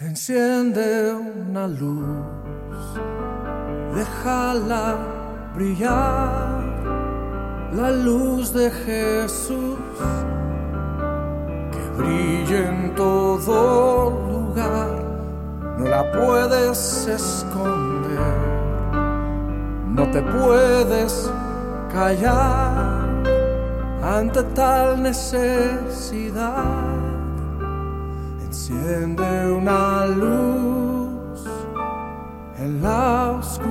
Enciende una luz, déjala brillar, la luz de Jesús, que brille en todo lugar, no la puedes esconder, no te puedes callar ante tal necesidad. Enciende una luz en la oscuridad.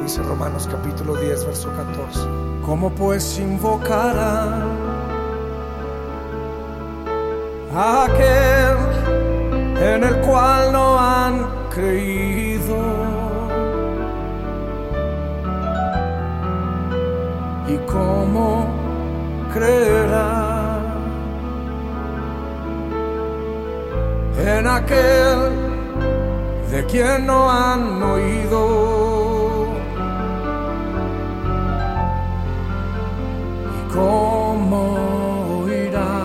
Dice Romanos capítulo 10, verso 14. ¿Cómo pues invocarán a aquel en el cual no han creído? ¿Y cómo creerá en aquel de quien no han oído. ¿Y cómo oirá?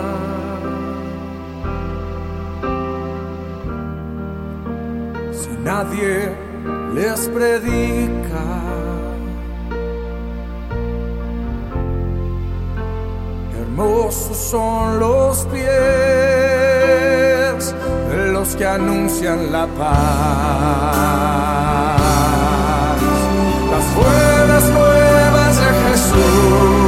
Si nadie les predica. Hermosos son los pies los que anuncian la paz. Las buenas nuevas de Jesús.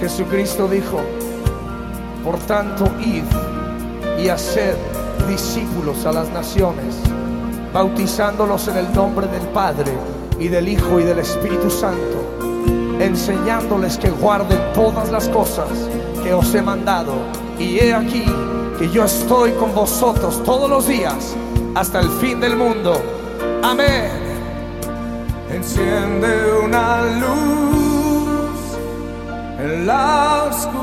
Jesucristo dijo, por tanto, id y haced discípulos a las naciones, bautizándolos en el nombre del Padre y del Hijo y del Espíritu Santo, enseñándoles que guarden todas las cosas que os he mandado. Y he aquí que yo estoy con vosotros todos los días hasta el fin del mundo. Amén. Enciende una luz la oscuridad.